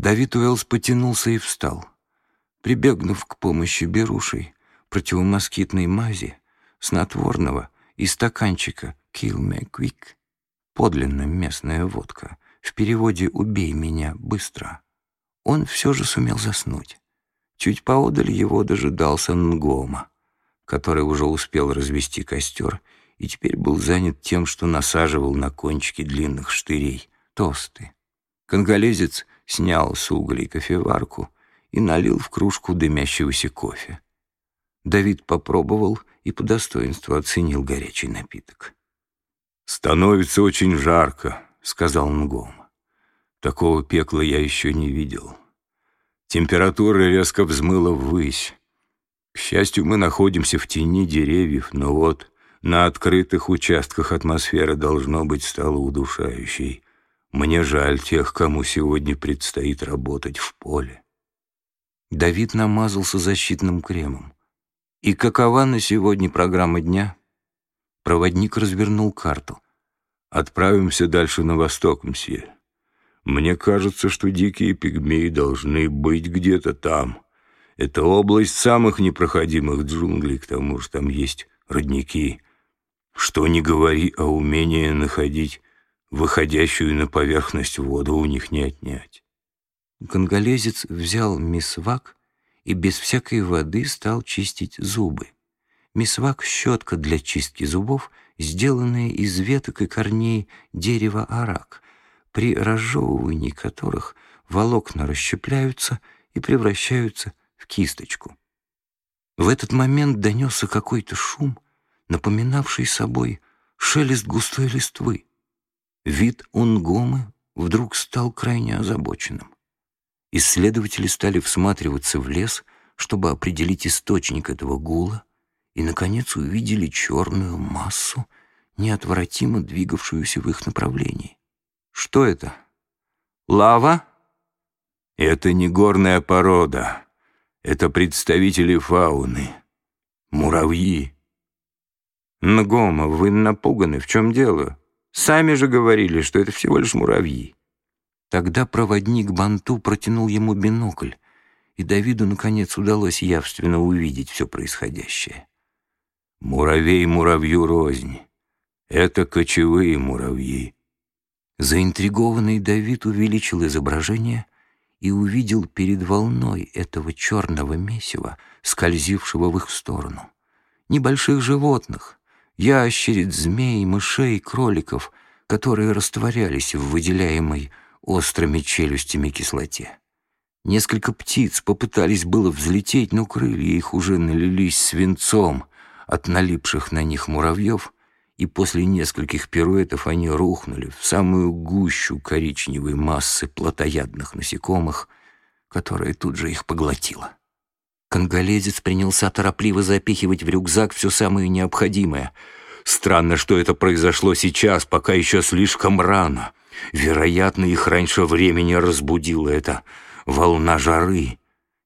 Давид Уэллс потянулся и встал. Прибегнув к помощи берушей, противомоскитной мази, снотворного и стаканчика «Kill me quick», подлинно местная водка, в переводе «убей меня быстро», он все же сумел заснуть. Чуть поодаль его дожидался Нгома, который уже успел развести костер и теперь был занят тем, что насаживал на кончики длинных штырей тосты. Конголезец снял с углей кофеварку и налил в кружку дымящегося кофе. Давид попробовал и по достоинству оценил горячий напиток. «Становится очень жарко», — сказал Нгом. «Такого пекла я еще не видел. Температура резко взмыла ввысь. К счастью, мы находимся в тени деревьев, но вот на открытых участках атмосфера должно быть стала удушающей. Мне жаль тех, кому сегодня предстоит работать в поле. Давид намазался защитным кремом. И какова на сегодня программа дня? Проводник развернул карту. Отправимся дальше на восток, мсье. Мне кажется, что дикие пигмеи должны быть где-то там. Это область самых непроходимых джунглей, к тому же там есть родники. Что ни говори, а умение находить выходящую на поверхность воду у них не отнять. Конголезец взял мисвак и без всякой воды стал чистить зубы. Мисвак — щетка для чистки зубов, сделанная из веток и корней дерева арак — при разжевывании которых волокна расщепляются и превращаются в кисточку. В этот момент донесся какой-то шум, напоминавший собой шелест густой листвы. Вид унгомы вдруг стал крайне озабоченным. Исследователи стали всматриваться в лес, чтобы определить источник этого гула, и, наконец, увидели черную массу, неотвратимо двигавшуюся в их направлении. Что это? Лава? Это не горная порода. Это представители фауны. Муравьи. Нгома, вы напуганы. В чем дело? Сами же говорили, что это всего лишь муравьи. Тогда проводник Банту протянул ему бинокль, и Давиду, наконец, удалось явственно увидеть все происходящее. Муравей муравью рознь. Это кочевые муравьи. Заинтригованный Давид увеличил изображение и увидел перед волной этого черного месива, скользившего в их сторону, небольших животных, ящериц, змей, мышей, кроликов, которые растворялись в выделяемой острыми челюстями кислоте. Несколько птиц попытались было взлететь, но крылья их уже налились свинцом от налипших на них муравьев — и после нескольких пируэтов они рухнули в самую гущу коричневой массы плотоядных насекомых, которая тут же их поглотила. Конголезец принялся торопливо запихивать в рюкзак все самое необходимое. Странно, что это произошло сейчас, пока еще слишком рано. Вероятно, их раньше времени разбудила эта волна жары.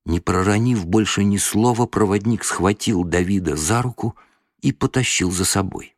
Не проронив больше ни слова, проводник схватил Давида за руку и потащил за собой.